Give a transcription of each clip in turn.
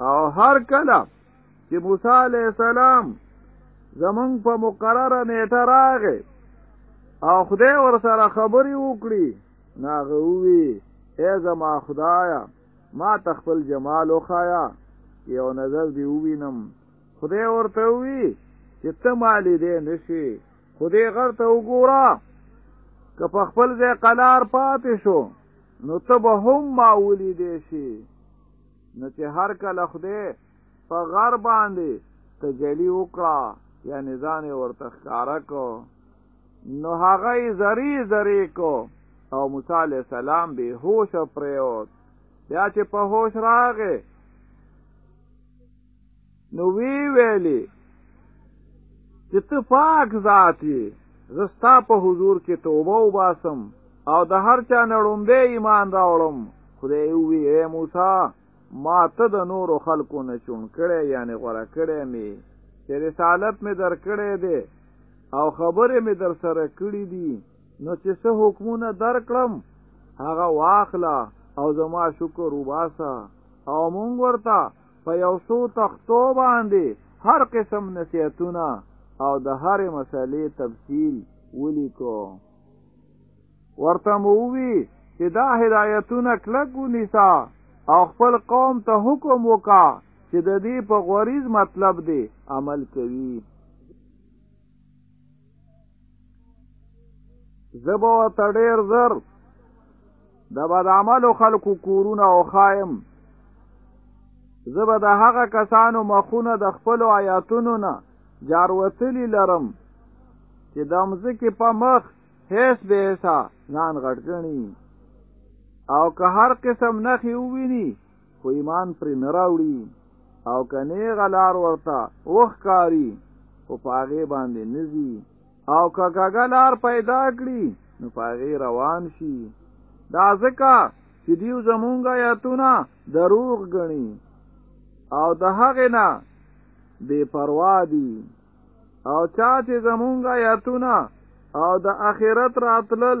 او هر کله چې موسی علی السلام زمون په مقرره نیټه راغې او خدای ور سره خبرې وکړي ناغه وی ای زما خدایا ما تخپل جمال وخایا یو نظر دی وینم خدای ورته وی چې ته مالی دې نشي خدای غر ته وګوره که په خپل ځای قلار پاتې شو نو ته به هم ما ولیدې شي نو چې هر کله خدای په غر باندې تجلی وکړه یعنی ځان ورته ښکارا کو نو هغه زری زری کو او موسی علی السلام به هوش پریوت بیا چې په هوش راغې نو وی ویلې چې ته پاک ذات یې زه ستا په حضور کې توبه وباسم او د هر چا نه ړومبی ایمان راوړم خدای وی اے موسی ما ته د نورو خلکو نه چون کړی یعنی غوره کړی می چې رسالت می در کړی دی او خبرې می در سره کړی دي نو چې څه حکمونه در کړم هغه واخله او زما شکر وباسه او مونږ ورته په یو څو تختو باندې هر قسم نصیحتونه او د هرې مسلې تفصیل ولیکو ورته مو وی چې دا هدایتونه کلک ونیسا او خپل قوم ته حکم وکا چې د دې په غوریز مطلب دی عمل کوي زبو ته ډیر زر د بد عملو خلکو کورونه او خایم زبه د هغه کسانو مخونه د خپل آیاتونو نه جاروتلی لرم چې د مزکی په مخ هیڅ به حساب ځان غټګنی او که هر قسم نخي وویني خو ایمان پرې نه راوړي او که نیغه لار ورته وښکاري خو په هغې باندې نه ځي او که کږه لار پیدا کړي نو په هغې روان شي دا ځکه چې دیو زمونږ آیاتونه دروغ ګڼي او د هغې نه بې پروا دي او چا چې زمونږ آیاتونه او د آخرت راتلل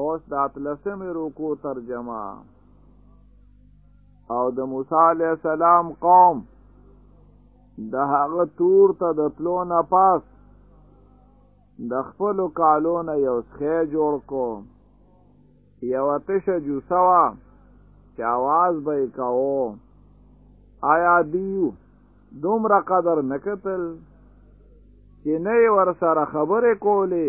اوس د اتلسمې روکو ترجمه او د موسی علی السلام قوم د هغه تور ته د تلو نه پاس د خپل کالو نه یو څخه جوړ کو یو تشه جو سوا چې आवाज به کاو آیا دیو دومره قدر نکتل چې نه ور سره خبرې کولې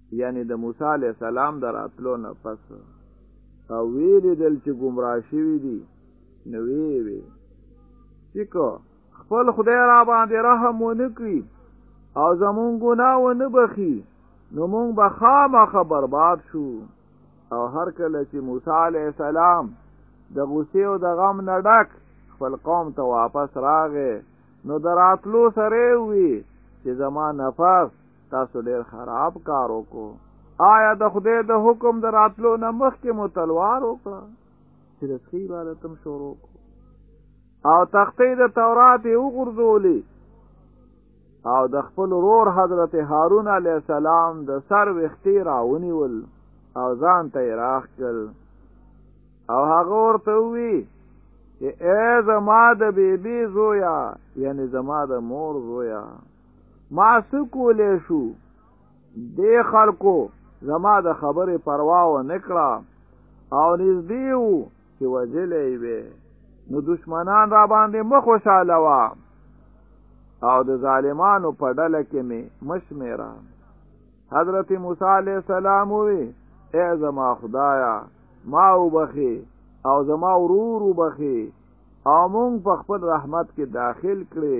یعنی د موسی علی السلام دراتلو نه پس او ویل دل چې گمراه شوی دي نو وی وی چې کو خپل خدای را باندې رحم ونکړي او زمون ګناه ونه بخي نو مونږ به خامخا برباد شو او هر کله چې موسی علی السلام د غصې او د غم نه ډک خپل قوم ته واپس راغې نو دراتلو سره وی چې زما نفس تاسو ډیر خراب کار وکړو آیا د خدای د حکم د راتلو نه مخکې مو تلوار وکړه چې د سخي عبادت هم شروع کړو او تختې د تورات یې وغورځولې او د خپل رور حضرت هارون علیه السلام د سر وختې راونیول او ځان ته یې راخ کړ او هغه ورته وی چې ای زما د بیبي زویا یعنی زما د مور زویا ما څه کولای شو دې خلکو زما د خبرې پروا و نه کړه او نږدې وو چې وژلی وي نو دشمنان را باندې مه خوشاله وه او د ظالمانو په ډله کې مې مشمیره حضرت موسی علیه السلام وی اے زما خدایا ما وبخي او زما ورور وبخي او مونږ په خپل رحمت کې داخل کړي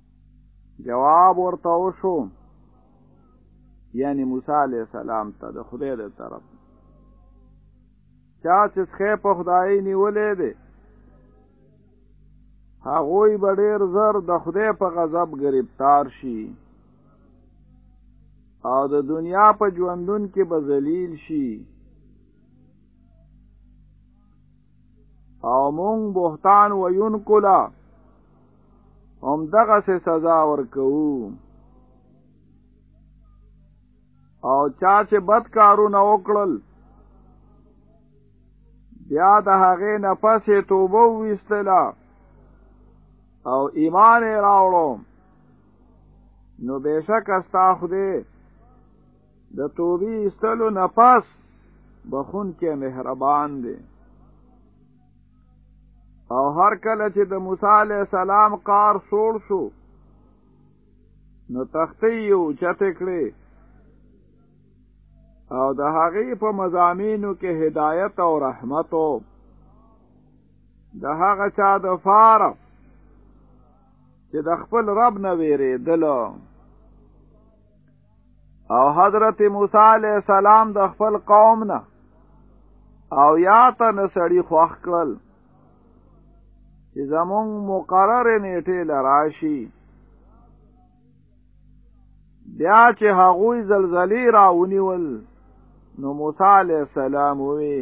جواب ورته وشو یعنی موسی علی السلام ته د خدای د طرف چا چې ښه په خدای نیولې دي هغوی به ډېر زر د خدای په غضب گرفتار شي او د دنیا په ژوندون کې به ذلیل شي او مونږ بهتان وینکلا هم دغه سه سزا ورکوو او چا چې بد کارونه وکړل بیا د هغې نه پسې توبه وویستله او ایمان یې راوړو نو بېشکه ستا خدای د توبې ایستلو نه پس بخون کې مهربان دی او هر کله چې د موسی علی السلام قار سوړ شو نو تختی یو چته کړې او د هغې په مزامینو کې هدایت او رحمت او د هغه چا د فار چې د خپل رب نه ویریدل او حضرت موسی علیہ السلام د خپل قوم نه او یا ته نسړي خوخ کړل چې زمونږ مقرره نیټه لراشي بیا چې هغوی زلزلې راونیول نو موسی علیہ السلام وی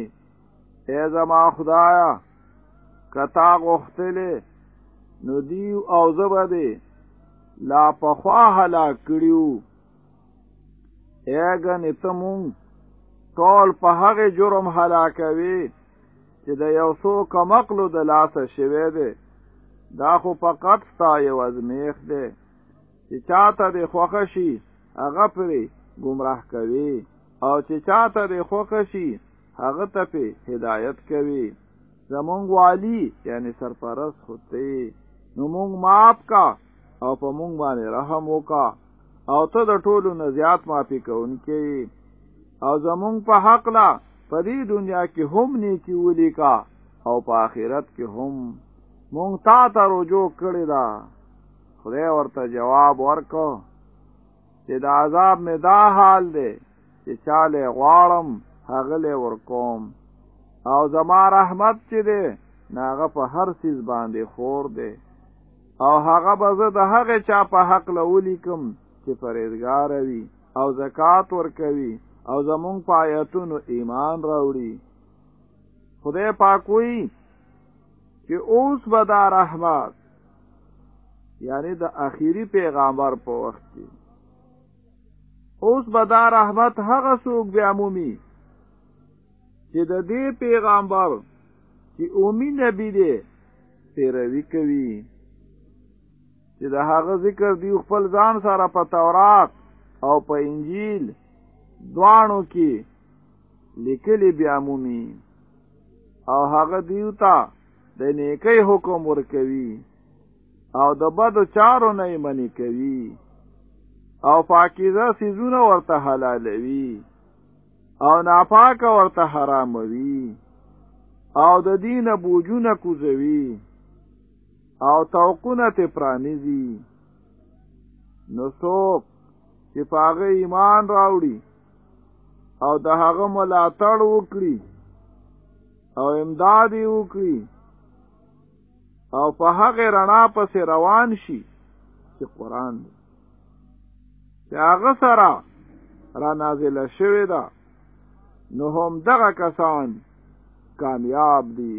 اے زما خدایا کتا غختلې نو دی او زبا دی لا پخوا هلا کړیو اګن ته مونږ ټول په هغه جرم هلاکوي چې د یو څو کمقلو د لاسه شوی دی دا خو فقط ستا یو ازمیخ دی چې چاته د خوښه شي هغه پرې گمراه کوي او چې چاته د خوښه شي هغه ته په هدایت کوي زمونږ والی یعنی سرپرست خودته نو مونږ معاف کا او په مونږ باندې رحم وکا او ته د ټولو نه زیات معافي کوونکی او زمونږ په حق لا په دې دنیا کې هم نیکی ولیکا او په آخرت کې هم مونږ تا ته رجوع کړی دا خدای ورته جواب ورکو چې د عذاب می دا حال دی چې چاله غواړم هغه له ورکوم او زما رحمت چې دی ناغه په هر سیز باندې خور دی او هغه به زه د هغه چا په حق لولي کوم چې پرېزګار وي او زکات ورکوي او زمونږ په آیاتونو ایمان راوړي خدای پاک وی چې اوس به دا رحمت یعنی د اخیری پیغمبر په وخت کې اوس به دا رحمت هغه څوک بیا مومي چې د دې پیغمبر چې اومي نبی دی پیروي کوي چې د هغه ذکر دی خپل ځان سره په تورات او په انجیل دوانو کې لیکلي بیا مومي او هغه دیو ته د نیکۍ حکم ورکوي او د بدو چارو نه یې منې کوي او پاکیزه سیزونه ورته حلالوي او ناپاک ورته حراموي او د دین بوجونه کوزوي او توقونه ته پرانیزي نو څوک چې په هغه ایمان راوړي او د هغه ملاتړ وکړي او امداد یې وکړي او په هغه رڼا پسې روان شي چې قران دی چې هغه سره را نازله شوې ده نو هم دغه کسان کامیاب دي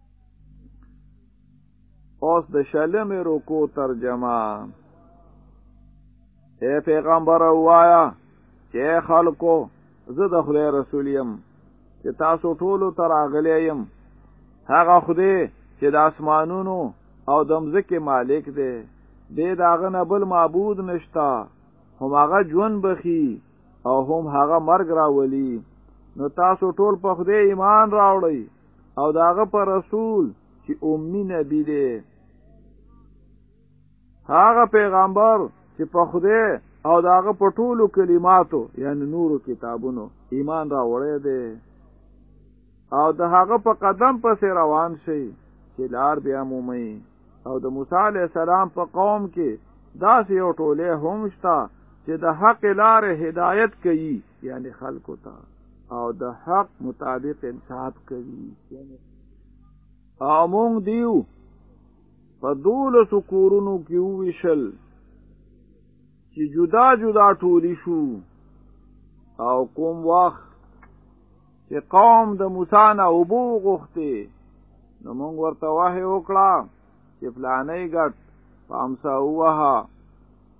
اوس د شلمې رکو ترجمه اے پیغمبر وایا چې خلکو زه د خدای رسول یم چې تاسو ټولو ته راغلی یم هغه خدای چې د اسمانونو او د مځکې مالک دی دې د هغه نه بل معبود نشته هم هغه ژوند بخي او هم هغه مرګ راولي نو تاسو ټول په خدای ایمان راوړئ او داغه پر رسول چې امي نبی دی هغه پیغمبر چې په خوده او داغه په ټولو کلماتو یعنی نورو کتابونو ایمان را وړی دی او د هغه په قدم پسې روان شي چې لار بیا مومي او د موسی علی السلام په قوم کې داسې یو ټوله هم شته چې د حق لارې هدایت کوي یعنی خلکو ته او د حق مطابق انصاف کوي او مونږ دیو په دولس کورونو کې وویشل چې جدا جدا ټولی شو او کوم وخت چې قوم د موسی نه وبو غوښته نو مونږ ورته وه وکړه چې فلانه ګټ په امسا وها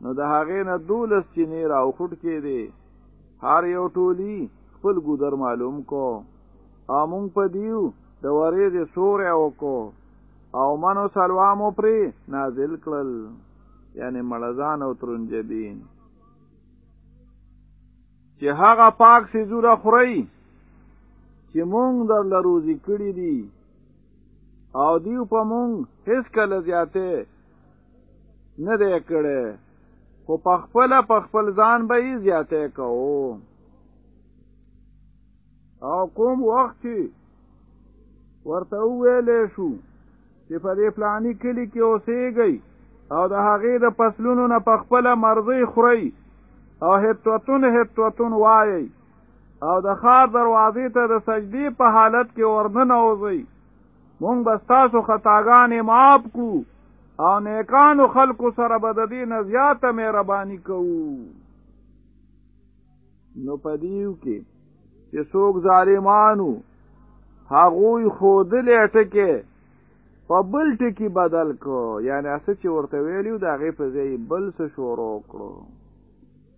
نو د هغې نه دولس چینې را وخوټ کې دی هر یو ټولی خپل ګذر معلوم کو امون په دیو د ورې د سور او کو او منو سلوامو پری نازل کړل یعنی ملزان او ترنجبین چې هغه پاک سي زوره خوري چې مونږ در لروزي کړی دي او دیو په مونږ هیڅ کله زیاته نه دی کړی خو په خپل په خپل ځان به یې زیاته کوو او کوم وخت چې ورته ویلې شو چې په دې پلاني کلی کې اوسېږئ او د هغې د فصلونو نه په خپله مرضۍ خورئ او هتوتون هتوتون وایئ او د خار دروازې ته د سجدي په حالت کې ورننه وځي مونږ به ستاسو خطاګانې معاف کړو او نیکانو خلکو سره به د دې نه زیاته مهرباني کوو نو په دیو کې چې څوک ظالمانو هغوی خودلې ټکې په بل ټکی بدل کو یعنی اسه چې ورته ویلیو دا غي په ځای بل څه شروع کړو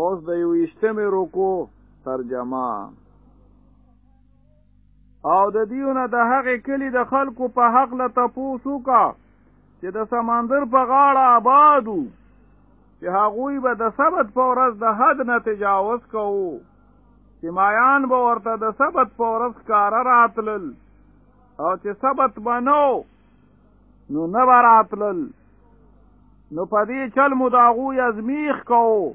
اوس د یو اشتمه رکو ترجمه او د دیونه د هغې کلی د خلکو په حق له تپوسو کا چې د سمندر په غاړه آبادو چې هغوی به د سبت په ورځ د حد نه تجاوز کوو چې مایان به ورته د سبت په ورځ کار راتلل او چې سبت بنو نو نه براتلل نو په دې چل مو د هغوی ازمیخ کوو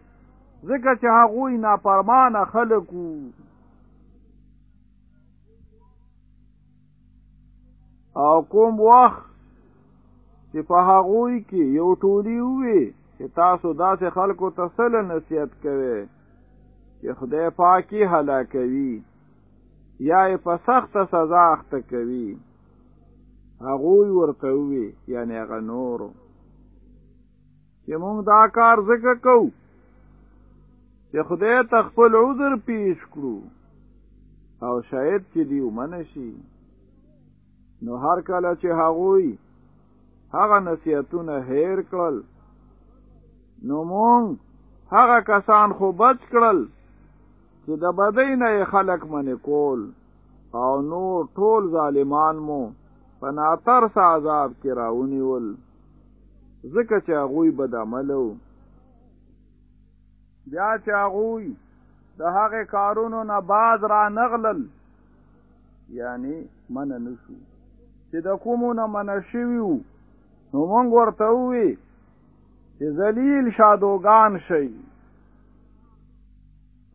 ځکه چې هغوی نافرمانه خلک وو او کوم وخت چې په هغوی کې یو ټولی وي چې تاسو داسې خلکو ته سل نصیحت کوي چې خدای پاکي هلاکوي یا یې په سخته سزا اخته کوي هغوی ورته وی یعنی هغه نور چې مونږ دا کار ځکه کوو چې خدای ته خپل عذر پیش کړو او شاید چې دی ومنه شي نو هر کله چې هغوی هغه نصیحتونه هیر کړل نو مونږ هغه کسان خو بچ کړل چې د بدی نه خلق منې کول او نور ټول ظالمان مو په ناتر عذاب کې راونیول ځکه چې هغوی بد عملو بیا چې هغوی د هغې کارونو نه باز را نغلل یعنی من نشو چې د کومو نه من شوي وو نو مونږ ورته ووی چې ذلیل شادوګان شي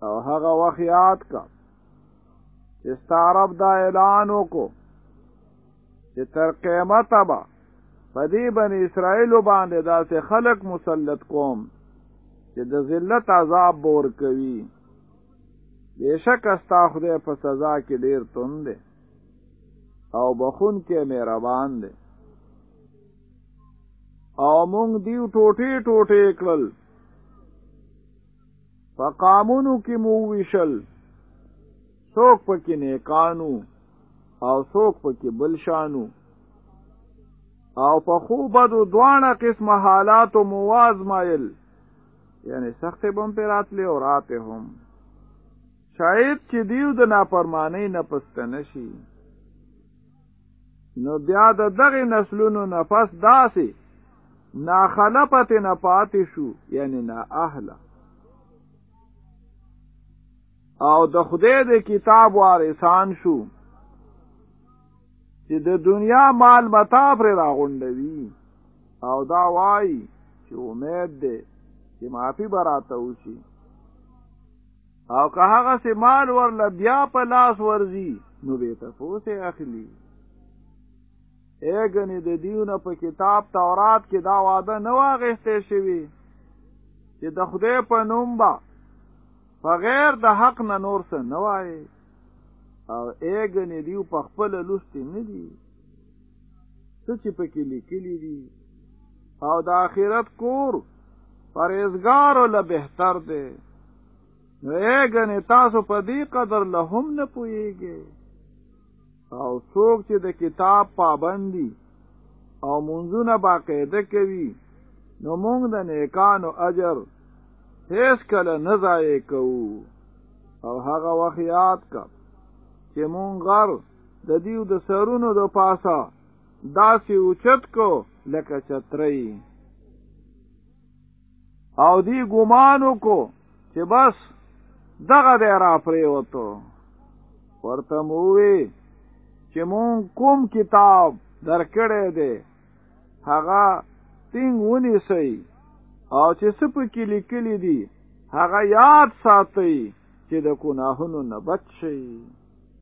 او هغه وخت یاد کا چې ستارب دا اعلان وکړو چې تر قیامت به په دې بنی اسرائیل باندې داسې خلق مسلط کوم چې د ذلت عذاب بور کوي بشک استا خدای په سزا کې ډیر توند دی او بخون کې مهربان دی او مونږ دیو ټوټه ټوټه کړل په قامونو کې مو ویشل څوک پکې نیکانو او څوک پکې بل شانو او په خو بدو دوانه قسمه حالاتو مواز مایل یعنی سخت بم پر راتلی او راته هم شاید چې دیو د نافرمانی نه پستنه شي نو بیا د دغه نسلونو نفس داسې نا خلفت نه پاتې شو یعنی نا اهله او د خدای د کتاب وارثان شو چې د دنیا مال متا پر راغونډوي او دا وایي چې امید ده چې معافي براته وشي او که هغه سي مال ورله بیا په لاس ورزي نو به تفوسه اخلي اګنې د دیونه په کتاب تورات کې دا وعده نه واغسته شوی چې د خدای په نوم با په غیر د حق نه نور څه نه وایي او اګنې دیو په خپل لوستي نه دی څه چې پکې لیکلي دي او د آخرت کور پرېزګارو له بهتر دی نو ایګنې تاسو په دې قدر له هم نه پوهېږئ او څوک چې د کتاب پابندي او منځونه باقاعده کوي نو موږ د نیکانو اجر هیڅ کله نه ضایع کوو او هغه وخت یاد کړه چې مونږ غر د دیو د سرونو د پاسه داسې اوچت کو لکه چترۍ او دی ګمانو کو چې بس دغه دی را پریوتو ورته مووی چې مون کوم کتاب درکړی دی هغه تینګ ونیسئ او چې څه پکې لیکلي دي هغه یاد ساتئ چې د ګناهونو نه بچ شئ